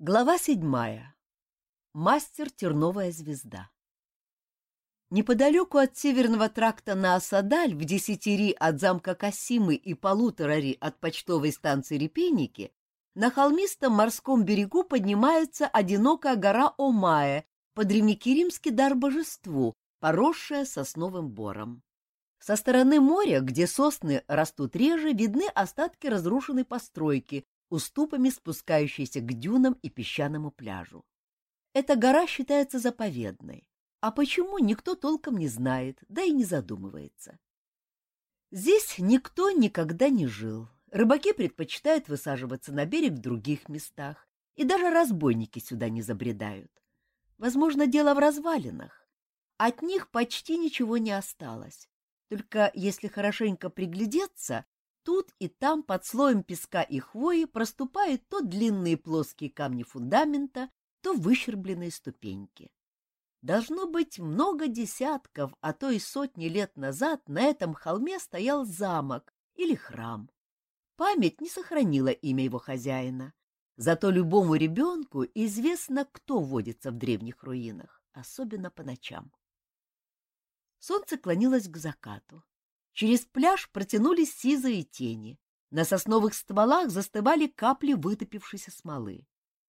Глава седьмая. Мастер Терновая звезда. Неподалеку от северного тракта на Асадаль, в десятири от замка Касимы и полутора ри от почтовой станции Репейники, на холмистом морском берегу поднимается одинокая гора Омая, по-древнекиримски дар божеству, поросшая сосновым бором. Со стороны моря, где сосны растут реже, видны остатки разрушенной постройки, уступами спускающейся к дюнам и песчаному пляжу. Эта гора считается заповедной, а почему никто толком не знает, да и не задумывается. Здесь никто никогда не жил. Рыбаки предпочитают высаживаться на берег в других местах, и даже разбойники сюда не забредают. Возможно, дело в развалинах. От них почти ничего не осталось. Только если хорошенько приглядеться, Тут и там под слоем песка и хвои проступают то длинные плоские камни фундамента, то выщербленные ступеньки. Должно быть, много десятков, а то и сотни лет назад на этом холме стоял замок или храм. Память не сохранила имя его хозяина. Зато любому ребенку известно, кто водится в древних руинах, особенно по ночам. Солнце клонилось к закату. Через пляж протянулись сизые тени. На сосновых стволах застывали капли вытопившейся смолы.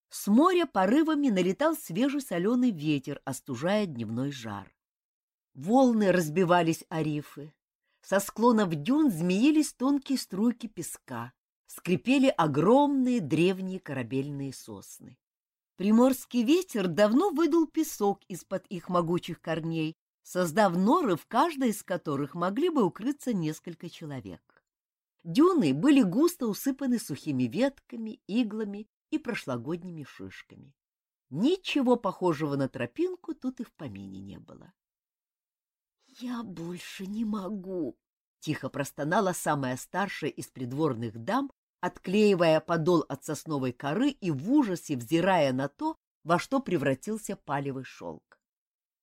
С моря порывами налетал свежий соленый ветер, остужая дневной жар. Волны разбивались о рифы. Со склонов дюн змеились тонкие струйки песка, скрипели огромные древние корабельные сосны. Приморский ветер давно выдул песок из-под их могучих корней, создав норы, в каждой из которых могли бы укрыться несколько человек. Дюны были густо усыпаны сухими ветками, иглами и прошлогодними шишками. Ничего похожего на тропинку тут и в помине не было. — Я больше не могу, — тихо простонала самая старшая из придворных дам, отклеивая подол от сосновой коры и в ужасе взирая на то, во что превратился палевый шелк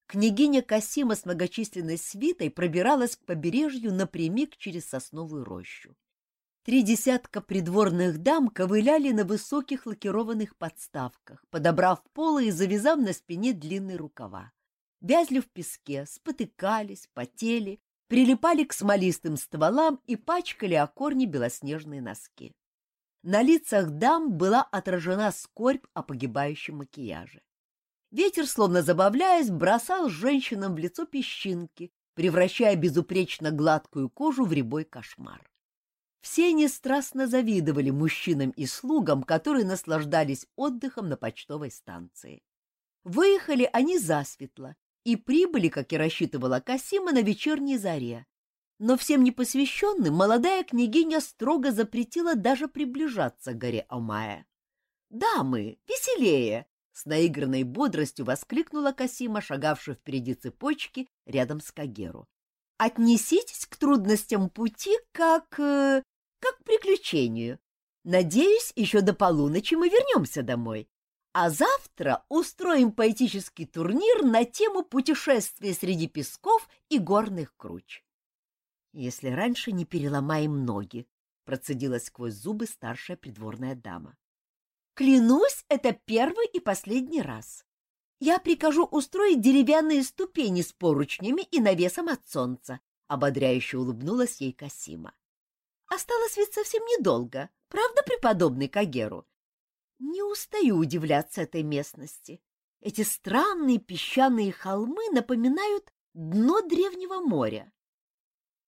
княгиня Касима с многочисленной свитой пробиралась к побережью напрямик через сосновую рощу. Три десятка придворных дам ковыляли на высоких лакированных подставках, подобрав полы и завязав на спине длинные рукава. Вязли в песке, спотыкались, потели, прилипали к смолистым стволам и пачкали о корни белоснежные носки. На лицах дам была отражена скорбь о погибающем макияже. Ветер, словно забавляясь, бросал женщинам в лицо песчинки, превращая безупречно гладкую кожу в рябой кошмар. Все они страстно завидовали мужчинам и слугам, которые наслаждались отдыхом на почтовой станции. Выехали они засветло и прибыли, как и рассчитывала Касима, на вечерней заре. Но всем непосвященным молодая княгиня строго запретила даже приближаться к горе Омая. «Дамы, веселее!» С наигранной бодростью воскликнула Касима, шагавшая впереди цепочки рядом с Кагеру. «Отнеситесь к трудностям пути как... Э, как к приключению. Надеюсь, еще до полуночи мы вернемся домой. А завтра устроим поэтический турнир на тему путешествия среди песков и горных круч. Если раньше не переломаем ноги, процедила сквозь зубы старшая придворная дама. Клянусь, это первый и последний раз. Я прикажу устроить деревянные ступени с поручнями и навесом от солнца, — ободряюще улыбнулась ей Касима. Осталось ведь совсем недолго, правда, преподобный Кагеру? Не устаю удивляться этой местности. Эти странные песчаные холмы напоминают дно древнего моря.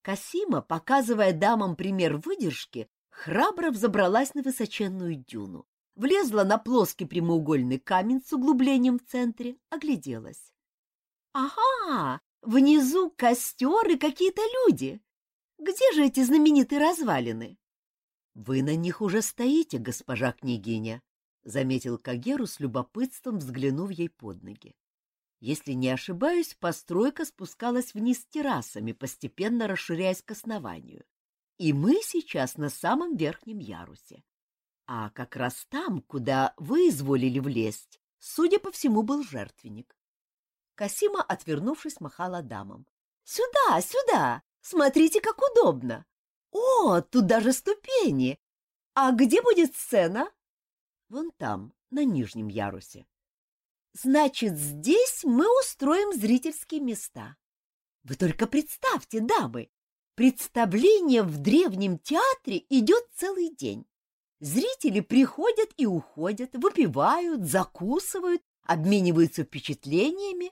Касима, показывая дамам пример выдержки, храбро взобралась на высоченную дюну влезла на плоский прямоугольный камень с углублением в центре, огляделась. «Ага, внизу костер и какие-то люди. Где же эти знаменитые развалины?» «Вы на них уже стоите, госпожа княгиня», — заметил Кагеру с любопытством, взглянув ей под ноги. Если не ошибаюсь, постройка спускалась вниз террасами, постепенно расширяясь к основанию. И мы сейчас на самом верхнем ярусе. А как раз там, куда вы изволили влезть, судя по всему, был жертвенник. Касима, отвернувшись, махала дамам. «Сюда, сюда! Смотрите, как удобно! О, тут даже ступени! А где будет сцена?» «Вон там, на нижнем ярусе. Значит, здесь мы устроим зрительские места. Вы только представьте, дамы, представление в древнем театре идет целый день. Зрители приходят и уходят, выпивают, закусывают, обмениваются впечатлениями.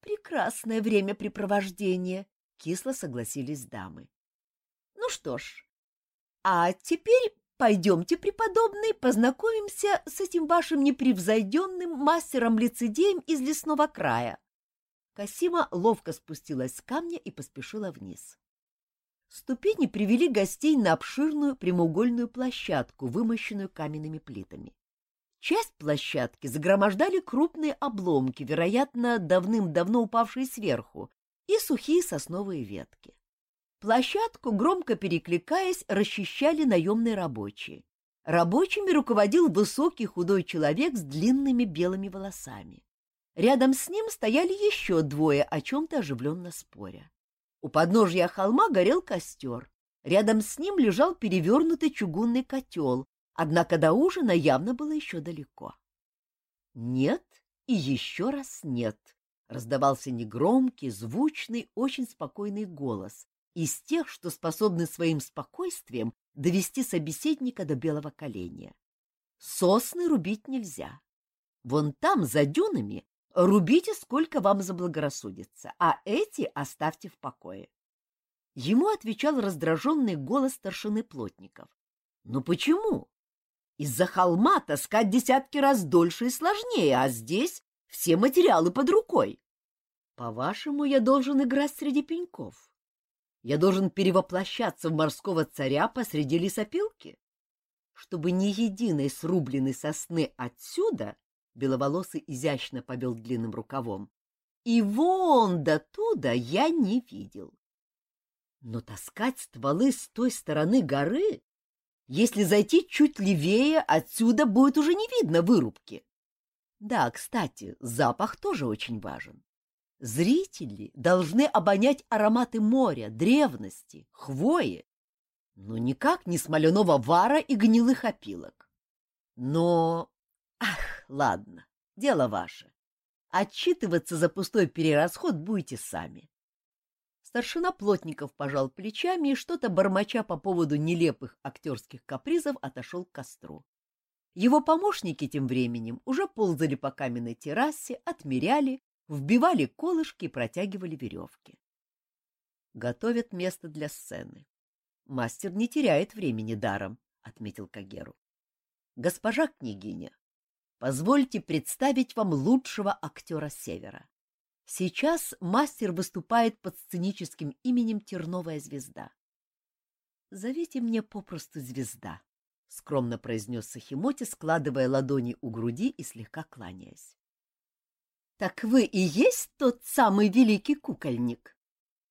Прекрасное времяпрепровождение, кисло согласились дамы. Ну что ж, а теперь пойдемте, преподобный, познакомимся с этим вашим непревзойденным мастером-лицедеем из лесного края. Касима ловко спустилась с камня и поспешила вниз. Ступени привели гостей на обширную прямоугольную площадку, вымощенную каменными плитами. Часть площадки загромождали крупные обломки, вероятно, давным-давно упавшие сверху, и сухие сосновые ветки. Площадку, громко перекликаясь, расчищали наемные рабочие. Рабочими руководил высокий худой человек с длинными белыми волосами. Рядом с ним стояли еще двое, о чем-то оживленно споря. У подножья холма горел костер. Рядом с ним лежал перевернутый чугунный котел, однако до ужина явно было еще далеко. «Нет и еще раз нет», — раздавался негромкий, звучный, очень спокойный голос, из тех, что способны своим спокойствием довести собеседника до белого коленя. Сосны рубить нельзя. Вон там, за дюнами, Рубите, сколько вам заблагорассудится, а эти оставьте в покое. Ему отвечал раздраженный голос старшины плотников. Ну почему? Из-за холма таскать десятки раз дольше и сложнее, а здесь все материалы под рукой. По-вашему, я должен играть среди пеньков? Я должен перевоплощаться в морского царя посреди лесопилки? Чтобы ни единой срубленной сосны отсюда Беловолосый изящно повел длинным рукавом. И вон до туда я не видел. Но таскать стволы с той стороны горы, если зайти чуть левее, отсюда будет уже не видно вырубки. Да, кстати, запах тоже очень важен. Зрители должны обонять ароматы моря, древности, хвои, но никак не смоляного вара и гнилых опилок. Но Ах, ладно, дело ваше. Отчитываться за пустой перерасход будете сами. Старшина Плотников пожал плечами и что-то бормоча по поводу нелепых актерских капризов отошел к костру. Его помощники тем временем уже ползали по каменной террасе, отмеряли, вбивали колышки и протягивали веревки. Готовят место для сцены. Мастер не теряет времени даром, — отметил Кагеру. Госпожа княгиня, Позвольте представить вам лучшего актера Севера. Сейчас мастер выступает под сценическим именем Терновая звезда. — Зовите мне попросту звезда, — скромно произнес Сахимоти, складывая ладони у груди и слегка кланяясь. — Так вы и есть тот самый великий кукольник?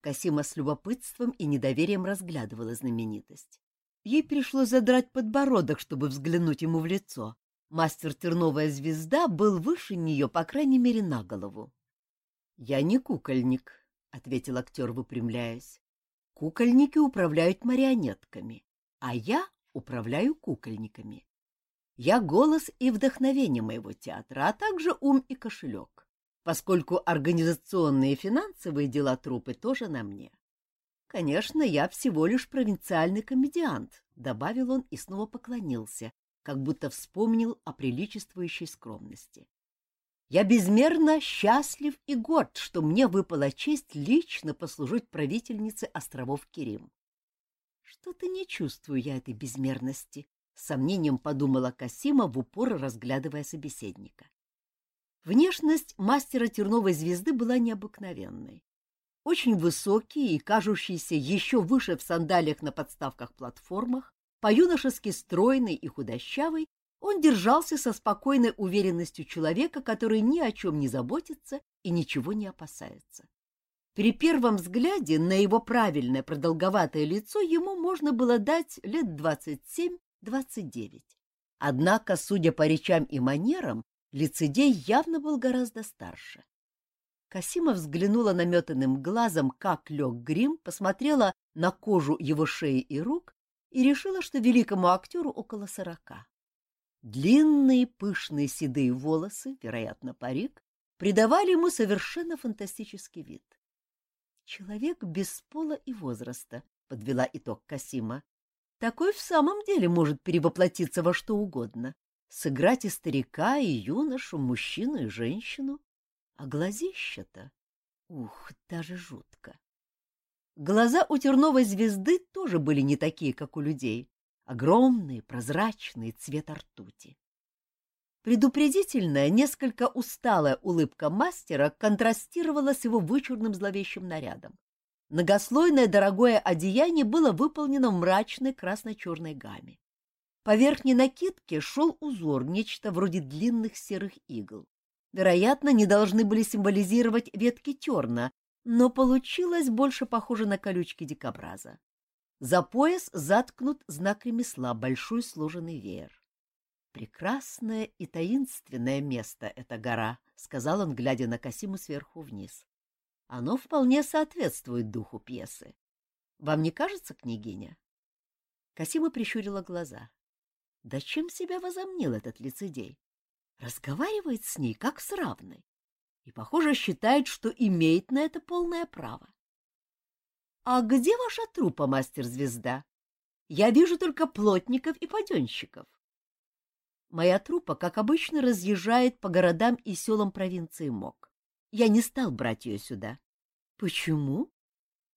Касима с любопытством и недоверием разглядывала знаменитость. Ей пришлось задрать подбородок, чтобы взглянуть ему в лицо. Мастер Терновая звезда был выше нее, по крайней мере, на голову. — Я не кукольник, — ответил актер, выпрямляясь. — Кукольники управляют марионетками, а я управляю кукольниками. Я голос и вдохновение моего театра, а также ум и кошелек, поскольку организационные и финансовые дела трупы тоже на мне. Конечно, я всего лишь провинциальный комедиант, — добавил он и снова поклонился, как будто вспомнил о приличествующей скромности. Я безмерно счастлив и горд, что мне выпала честь лично послужить правительнице островов Кирим. Что-то не чувствую я этой безмерности, с сомнением подумала Касима в упор, разглядывая собеседника. Внешность мастера терновой звезды была необыкновенной. Очень высокий и кажущийся еще выше в сандалиях на подставках-платформах, по-юношески стройный и худощавый, он держался со спокойной уверенностью человека, который ни о чем не заботится и ничего не опасается. При первом взгляде на его правильное продолговатое лицо ему можно было дать лет двадцать семь-двадцать Однако, судя по речам и манерам, лицедей явно был гораздо старше. Касима взглянула наметанным глазом, как лег грим, посмотрела на кожу его шеи и рук и решила, что великому актеру около сорока. Длинные пышные седые волосы, вероятно, парик, придавали ему совершенно фантастический вид. Человек без пола и возраста, подвела итог Касима. Такой в самом деле может перевоплотиться во что угодно, сыграть и старика, и юношу, мужчину и женщину. А глазища-то, ух, даже жутко. Глаза у терновой звезды тоже были не такие, как у людей, огромные, прозрачные, цвета ртути. Предупредительная, несколько усталая улыбка мастера контрастировала с его вычурным зловещим нарядом. Многослойное дорогое одеяние было выполнено в мрачной красно-черной гамме. По верхней накидке шел узор, нечто вроде длинных серых игл. Вероятно, не должны были символизировать ветки терна, но получилось больше похоже на колючки дикобраза. За пояс заткнут знак ремесла, большой сложенный веер. «Прекрасное и таинственное место эта гора», — сказал он, глядя на Касиму сверху вниз. «Оно вполне соответствует духу пьесы. Вам не кажется, княгиня?» Касима прищурила глаза. Да чем себя возомнил этот лицедей? Разговаривает с ней, как с равной, и, похоже, считает, что имеет на это полное право. — А где ваша трупа, мастер-звезда? Я вижу только плотников и паденщиков. Моя трупа, как обычно, разъезжает по городам и селам провинции Мок. Я не стал брать ее сюда. — Почему?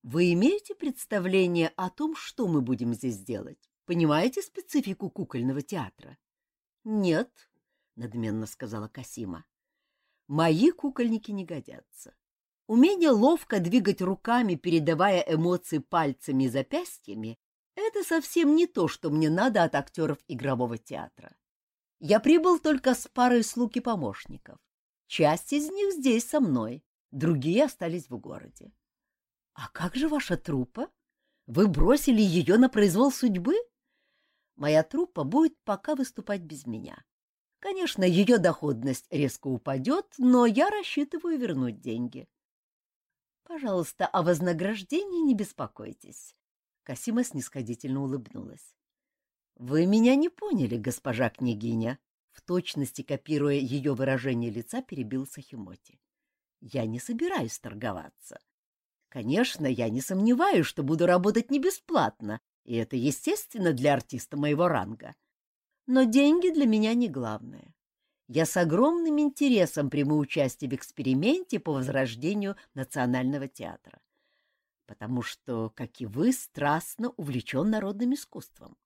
Вы имеете представление о том, что мы будем здесь делать? Понимаете специфику кукольного театра? — Нет, — надменно сказала Касима. — Мои кукольники не годятся. Умение ловко двигать руками, передавая эмоции пальцами и запястьями, это совсем не то, что мне надо от актеров игрового театра. Я прибыл только с парой слуг и помощников. Часть из них здесь со мной, другие остались в городе. — А как же ваша труппа? Вы бросили ее на произвол судьбы? — моя труппа будет пока выступать без меня. Конечно, ее доходность резко упадет, но я рассчитываю вернуть деньги. Пожалуйста, о вознаграждении не беспокойтесь. Касима снисходительно улыбнулась. Вы меня не поняли, госпожа княгиня, в точности копируя ее выражение лица, перебил Сахимоти. Я не собираюсь торговаться. Конечно, я не сомневаюсь, что буду работать не бесплатно, и это естественно для артиста моего ранга. Но деньги для меня не главное. Я с огромным интересом приму участие в эксперименте по возрождению Национального театра, потому что, как и вы, страстно увлечен народным искусством.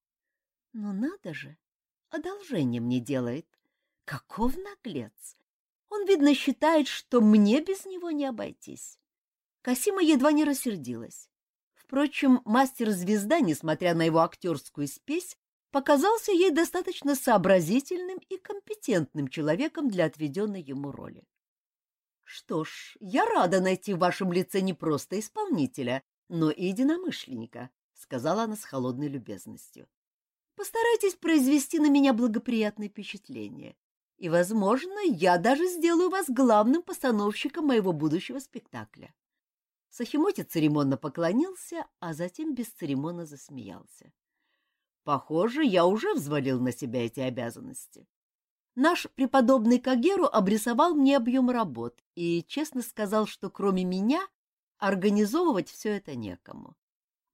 Но надо же, одолжение мне делает. Каков наглец! Он, видно, считает, что мне без него не обойтись. Касима едва не рассердилась. Впрочем, мастер-звезда, несмотря на его актерскую спесь, показался ей достаточно сообразительным и компетентным человеком для отведенной ему роли. Что ж, я рада найти в вашем лице не просто исполнителя, но и единомышленника, сказала она с холодной любезностью. Постарайтесь произвести на меня благоприятное впечатление, и, возможно, я даже сделаю вас главным постановщиком моего будущего спектакля. Сахимоти церемонно поклонился, а затем бесцеремонно засмеялся. Похоже, я уже взвалил на себя эти обязанности. Наш преподобный Кагеру обрисовал мне объем работ и честно сказал, что кроме меня организовывать все это некому.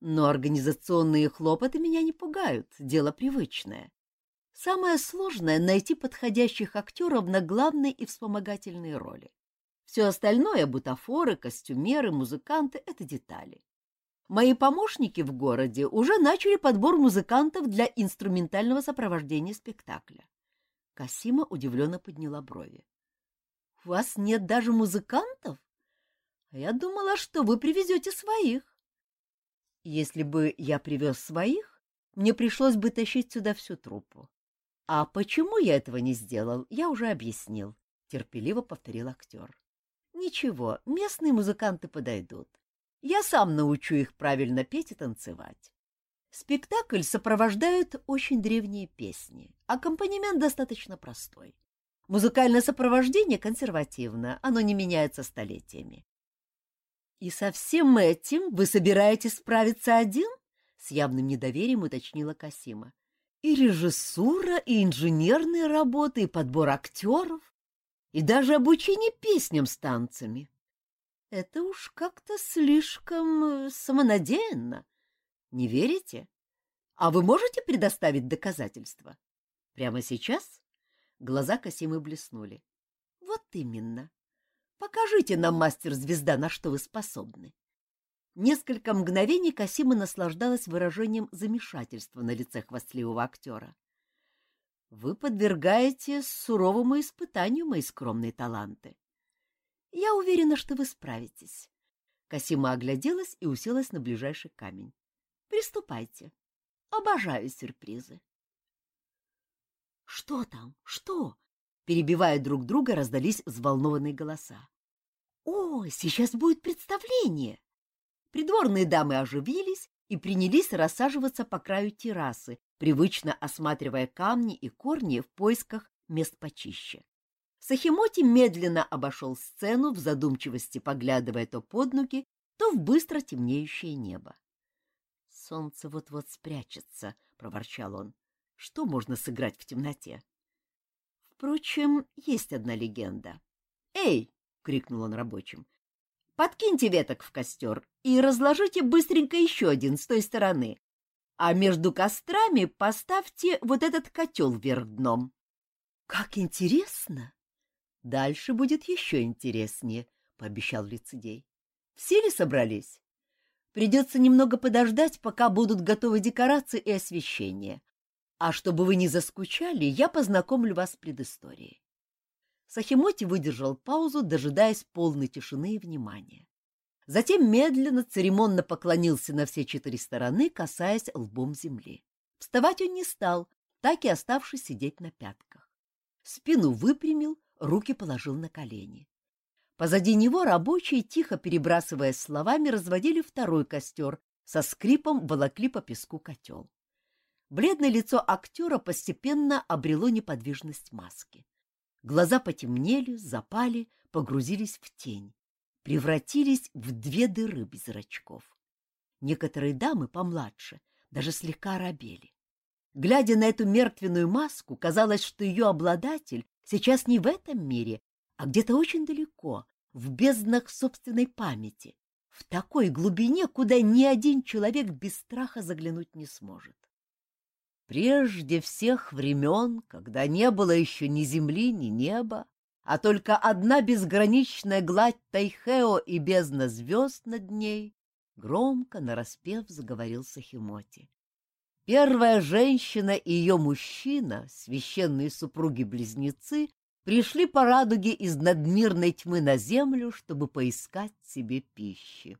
Но организационные хлопоты меня не пугают, дело привычное. Самое сложное — найти подходящих актеров на главные и вспомогательные роли. Все остальное — бутафоры, костюмеры, музыканты — это детали. Мои помощники в городе уже начали подбор музыкантов для инструментального сопровождения спектакля. Касима удивленно подняла брови. — У вас нет даже музыкантов? А я думала, что вы привезете своих. Если бы я привез своих, мне пришлось бы тащить сюда всю труппу. А почему я этого не сделал, я уже объяснил, — терпеливо повторил актер. Ничего, местные музыканты подойдут. Я сам научу их правильно петь и танцевать. Спектакль сопровождают очень древние песни. Аккомпанемент достаточно простой. Музыкальное сопровождение консервативно, оно не меняется столетиями. И со всем этим вы собираетесь справиться один? С явным недоверием уточнила Касима. И режиссура, и инженерные работы, и подбор актеров, и даже обучение песням с танцами. Это уж как-то слишком э, самонадеянно. Не верите? А вы можете предоставить доказательства? Прямо сейчас? Глаза Касимы блеснули. Вот именно. Покажите нам, мастер-звезда, на что вы способны. Несколько мгновений Касима наслаждалась выражением замешательства на лице хвастливого актера. Вы подвергаете суровому испытанию мои скромные таланты. Я уверена, что вы справитесь. Касима огляделась и уселась на ближайший камень. Приступайте. Обожаю сюрпризы. Что там? Что? Перебивая друг друга, раздались взволнованные голоса. О, сейчас будет представление. Придворные дамы оживились и принялись рассаживаться по краю террасы, привычно осматривая камни и корни в поисках мест почище. Сахимоти медленно обошел сцену, в задумчивости поглядывая то под ноги, то в быстро темнеющее небо. «Солнце вот-вот спрячется», — проворчал он. «Что можно сыграть в темноте?» Впрочем, есть одна легенда. «Эй!» — крикнул он рабочим. «Подкиньте веток в костер и разложите быстренько еще один с той стороны, а между кострами поставьте вот этот котел вверх дном». «Как интересно!» «Дальше будет еще интереснее», — пообещал лицедей. «Все ли собрались?» Придется немного подождать, пока будут готовы декорации и освещение. А чтобы вы не заскучали, я познакомлю вас с предысторией. Сахимоти выдержал паузу, дожидаясь полной тишины и внимания. Затем медленно, церемонно поклонился на все четыре стороны, касаясь лбом земли. Вставать он не стал, так и оставшись сидеть на пятках. Спину выпрямил, руки положил на колени. Позади него рабочие, тихо перебрасывая словами, разводили второй костер, со скрипом волокли по песку котел. Бледное лицо актера постепенно обрело неподвижность маски. Глаза потемнели, запали, погрузились в тень, превратились в две дыры без зрачков. Некоторые дамы помладше даже слегка оробели. Глядя на эту мертвенную маску, казалось, что ее обладатель сейчас не в этом мире, а где-то очень далеко, в безднах собственной памяти, в такой глубине, куда ни один человек без страха заглянуть не сможет. Прежде всех времен, когда не было еще ни земли, ни неба, а только одна безграничная гладь Тайхео и бездна звезд над ней, громко нараспев заговорил Сахимоти. Первая женщина и ее мужчина, священные супруги-близнецы, пришли по радуге из надмирной тьмы на землю, чтобы поискать себе пищи.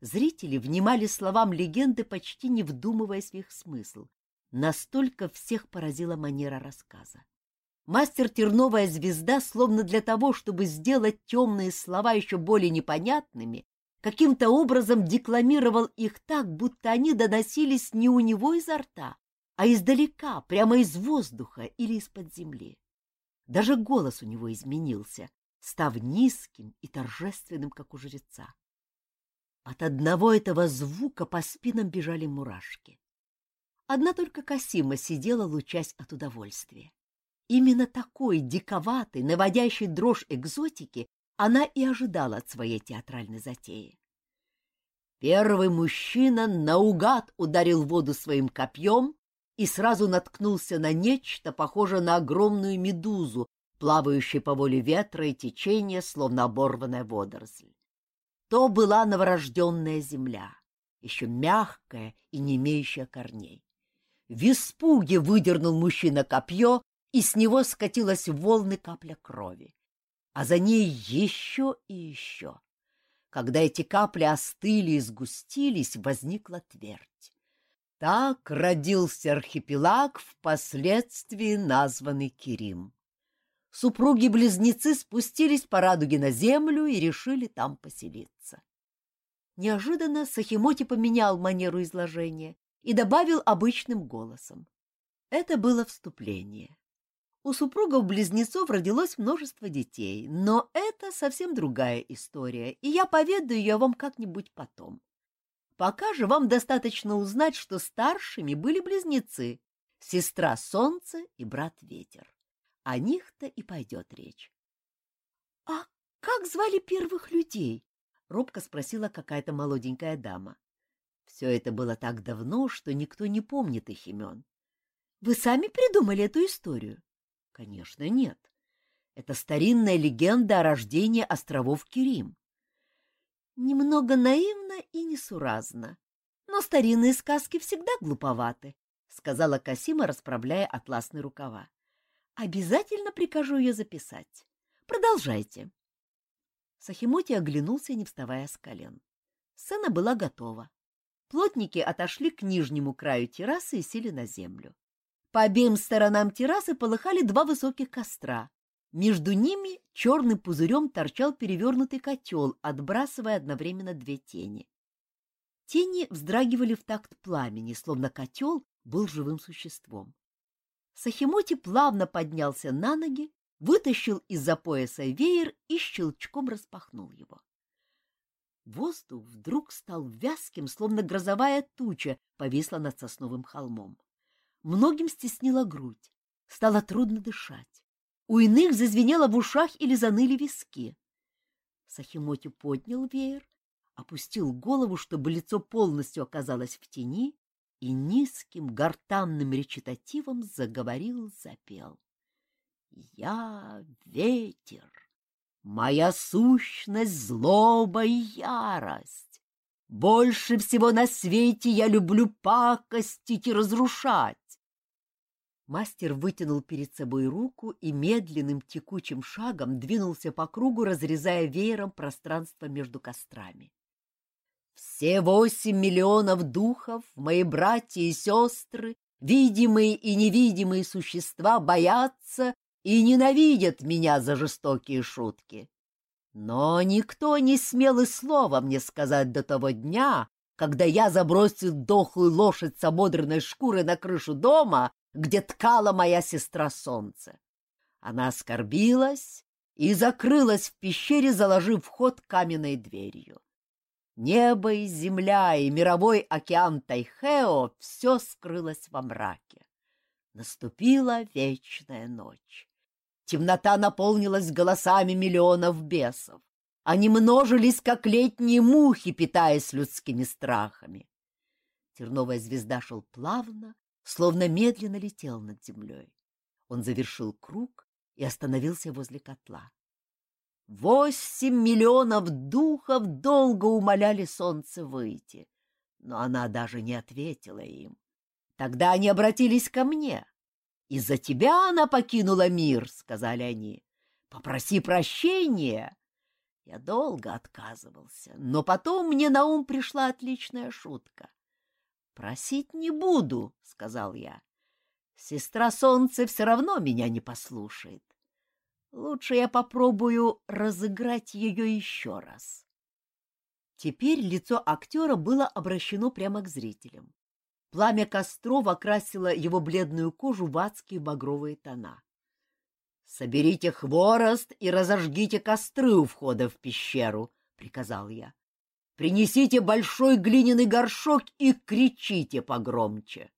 Зрители внимали словам легенды, почти не вдумываясь в их смысл. Настолько всех поразила манера рассказа. Мастер Терновая звезда, словно для того, чтобы сделать темные слова еще более непонятными, каким-то образом декламировал их так, будто они доносились не у него изо рта, а издалека, прямо из воздуха или из-под земли. Даже голос у него изменился, став низким и торжественным, как у жреца. От одного этого звука по спинам бежали мурашки. Одна только Касима сидела, лучась от удовольствия. Именно такой диковатой, наводящей дрожь экзотики она и ожидала от своей театральной затеи. Первый мужчина наугад ударил воду своим копьем, и сразу наткнулся на нечто, похожее на огромную медузу, плавающую по воле ветра и течения, словно оборванная водоросль. То была новорожденная земля, еще мягкая и не имеющая корней. В испуге выдернул мужчина копье, и с него скатилась волны капля крови. А за ней еще и еще. Когда эти капли остыли и сгустились, возникла твердь. Так родился архипелаг, впоследствии названный Кирим. Супруги-близнецы спустились по радуге на землю и решили там поселиться. Неожиданно Сахимоти поменял манеру изложения и добавил обычным голосом. Это было вступление. У супругов-близнецов родилось множество детей, но это совсем другая история, и я поведаю ее вам как-нибудь потом. Пока же вам достаточно узнать, что старшими были близнецы сестра Солнце и брат Ветер. О них-то и пойдет речь. — А как звали первых людей? — робко спросила какая-то молоденькая дама. Все это было так давно, что никто не помнит их имен. — Вы сами придумали эту историю? — Конечно, нет. Это старинная легенда о рождении островов Кирим. Немного наивно и несуразно, но старинные сказки всегда глуповаты, — сказала Касима, расправляя атласные рукава. — Обязательно прикажу ее записать. Продолжайте. Сахимоти оглянулся, не вставая с колен. Сцена была готова. Плотники отошли к нижнему краю террасы и сели на землю. По обеим сторонам террасы полыхали два высоких костра. Между ними черным пузырем торчал перевернутый котел, отбрасывая одновременно две тени. Тени вздрагивали в такт пламени, словно котел был живым существом. Сахимоти плавно поднялся на ноги, вытащил из-за пояса веер и щелчком распахнул его. Воздух вдруг стал вязким, словно грозовая туча повисла над сосновым холмом. Многим стеснила грудь, стало трудно дышать. У иных зазвенело в ушах или заныли виски. Сахимоти поднял веер, опустил голову, чтобы лицо полностью оказалось в тени, и низким гортанным речитативом заговорил, запел. «Я ветер, моя сущность — злоба и ярость. Больше всего на свете я люблю пакостить и разрушать. Мастер вытянул перед собой руку и медленным текучим шагом двинулся по кругу, разрезая веером пространство между кострами. Все восемь миллионов духов, мои братья и сестры, видимые и невидимые существа боятся и ненавидят меня за жестокие шутки. Но никто не смел и слова мне сказать до того дня, когда я забросил дохлую лошадь с ободранной шкурой на крышу дома, где ткала моя сестра солнце. Она оскорбилась и закрылась в пещере, заложив вход каменной дверью. Небо и земля, и мировой океан Тайхео — все скрылось во мраке. Наступила вечная ночь. Темнота наполнилась голосами миллионов бесов. Они множились, как летние мухи, питаясь людскими страхами. Терновая звезда шел плавно, словно медленно летел над землей. Он завершил круг и остановился возле котла. Восемь миллионов духов долго умоляли солнце выйти, но она даже не ответила им. Тогда они обратились ко мне. «Из-за тебя она покинула мир», — сказали они. «Попроси прощения». Я долго отказывался, но потом мне на ум пришла отличная шутка. «Просить не буду», — сказал я. «Сестра Солнце все равно меня не послушает. Лучше я попробую разыграть ее еще раз. Теперь лицо актера было обращено прямо к зрителям. Пламя костров окрасило его бледную кожу в адские багровые тона. «Соберите хворост и разожгите костры у входа в пещеру», — приказал я. «Принесите большой глиняный горшок и кричите погромче».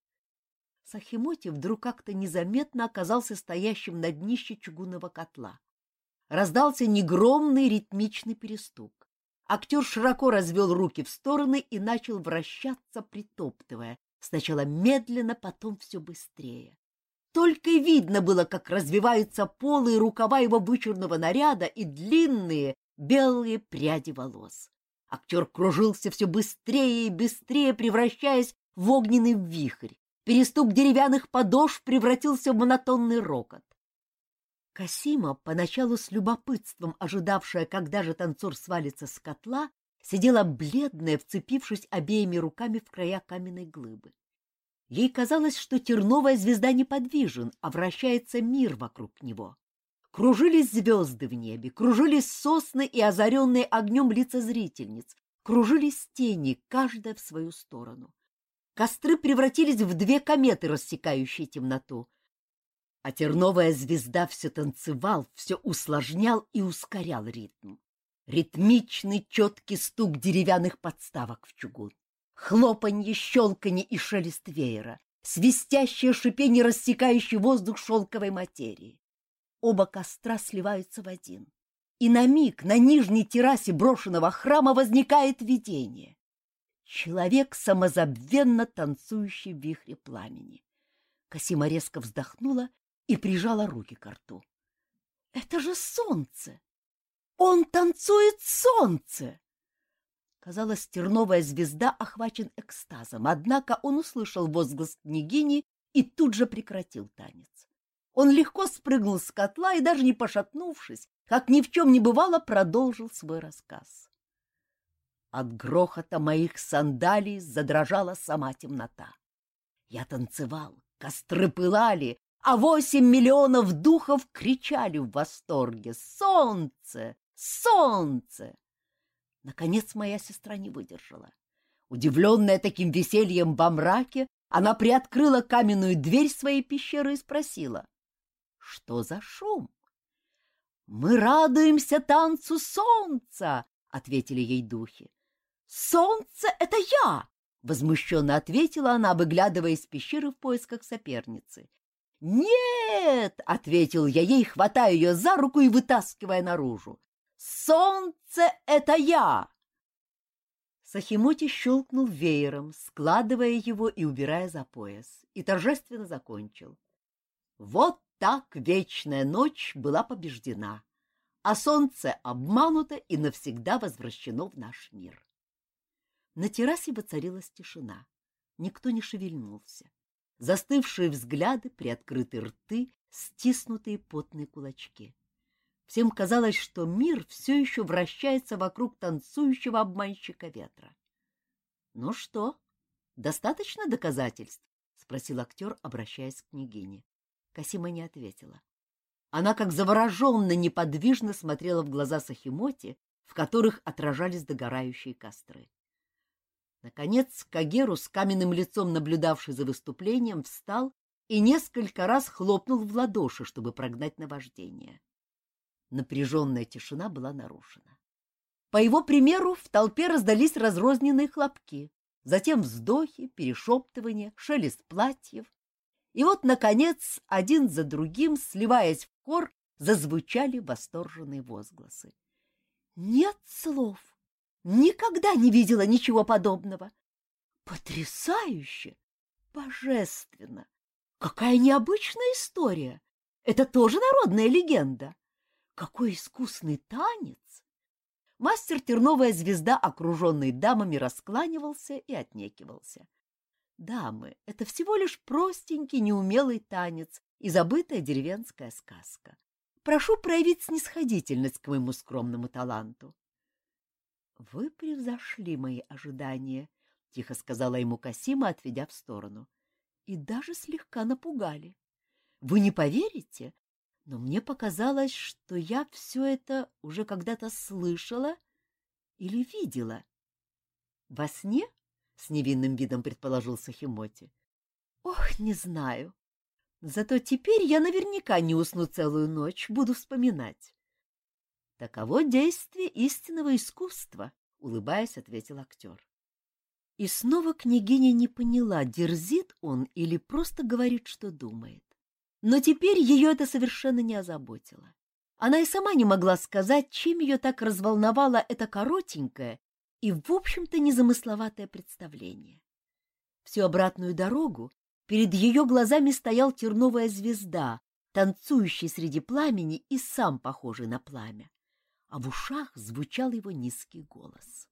Сахимоти вдруг как-то незаметно оказался стоящим на днище чугунного котла. Раздался негромный ритмичный перестук. Актер широко развел руки в стороны и начал вращаться, притоптывая, сначала медленно, потом все быстрее. Только видно было, как развиваются полы и рукава его вычурного наряда и длинные белые пряди волос. Актер кружился все быстрее и быстрее, превращаясь в огненный вихрь. Перестук деревянных подошв превратился в монотонный рокот. Касима, поначалу с любопытством ожидавшая, когда же танцор свалится с котла, сидела бледная, вцепившись обеими руками в края каменной глыбы. Ей казалось, что терновая звезда неподвижен, а вращается мир вокруг него. Кружились звезды в небе, кружились сосны и озаренные огнем лица зрительниц, кружились тени, каждая в свою сторону. Костры превратились в две кометы, рассекающие темноту. А терновая звезда все танцевал, все усложнял и ускорял ритм. Ритмичный четкий стук деревянных подставок в чугун. Хлопанье, щелканье и шелест веера. свистящее шипение, рассекающее воздух шелковой материи. Оба костра сливаются в один. И на миг на нижней террасе брошенного храма возникает видение. Человек, самозабвенно танцующий в вихре пламени. Касима резко вздохнула и прижала руки к рту. — Это же солнце! Он танцует солнце! Казалось, терновая звезда охвачен экстазом, однако он услышал возглас княгини и тут же прекратил танец. Он легко спрыгнул с котла и, даже не пошатнувшись, как ни в чем не бывало, продолжил свой рассказ. От грохота моих сандалий задрожала сама темнота. Я танцевал, костры пылали, а восемь миллионов духов кричали в восторге «Солнце! Солнце!» Наконец моя сестра не выдержала. Удивленная таким весельем во мраке, она приоткрыла каменную дверь своей пещеры и спросила — что за шум? Мы радуемся танцу солнца, ответили ей духи. Солнце — это я! Возмущенно ответила она, выглядывая из пещеры в поисках соперницы. «Нет!» — ответил я ей, хватая ее за руку и вытаскивая наружу. «Солнце — это я!» Сахимоти щелкнул веером, складывая его и убирая за пояс, и торжественно закончил. «Вот так вечная ночь была побеждена, а солнце обмануто и навсегда возвращено в наш мир. На террасе воцарилась тишина. Никто не шевельнулся. Застывшие взгляды, приоткрытые рты, стиснутые потные кулачки. Всем казалось, что мир все еще вращается вокруг танцующего обманщика ветра. — Ну что, достаточно доказательств? — спросил актер, обращаясь к княгине. Касима не ответила. Она, как завороженно, неподвижно смотрела в глаза Сахимоти, в которых отражались догорающие костры. Наконец Кагеру, с каменным лицом наблюдавший за выступлением, встал и несколько раз хлопнул в ладоши, чтобы прогнать наваждение. Напряженная тишина была нарушена. По его примеру в толпе раздались разрозненные хлопки, затем вздохи, перешептывания, шелест платьев, и вот, наконец, один за другим, сливаясь в хор, зазвучали восторженные возгласы. Нет слов. Никогда не видела ничего подобного. Потрясающе! Божественно! Какая необычная история! Это тоже народная легенда. Какой искусный танец! Мастер Терновая звезда, окруженный дамами, раскланивался и отнекивался. Дамы — это всего лишь простенький, неумелый танец и забытая деревенская сказка. Прошу проявить снисходительность к моему скромному таланту. — Вы превзошли мои ожидания, — тихо сказала ему Касима, отведя в сторону, — и даже слегка напугали. Вы не поверите, но мне показалось, что я все это уже когда-то слышала или видела. Во сне? — с невинным видом предположил Сахимоти. Ох, не знаю. Зато теперь я наверняка не усну целую ночь, буду вспоминать. Таково действие истинного искусства, улыбаясь, ответил актер. И снова княгиня не поняла, дерзит он или просто говорит, что думает. Но теперь ее это совершенно не озаботило. Она и сама не могла сказать, чем ее так разволновала эта коротенькая и, в общем-то, незамысловатое представление. Всю обратную дорогу перед ее глазами стоял терновая звезда, танцующий среди пламени и сам похожий на пламя, а в ушах звучал его низкий голос.